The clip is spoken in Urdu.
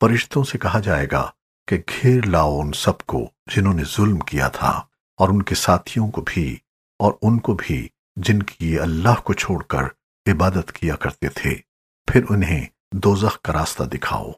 فرشتوں سے کہا جائے گا کہ گھیر لاؤ ان سب کو جنہوں نے ظلم کیا تھا اور ان کے ساتھیوں کو بھی اور ان کو بھی جن کی اللہ کو چھوڑ کر عبادت کیا کرتے تھے۔ پھر انہیں دوزخ کا راستہ دکھاؤ۔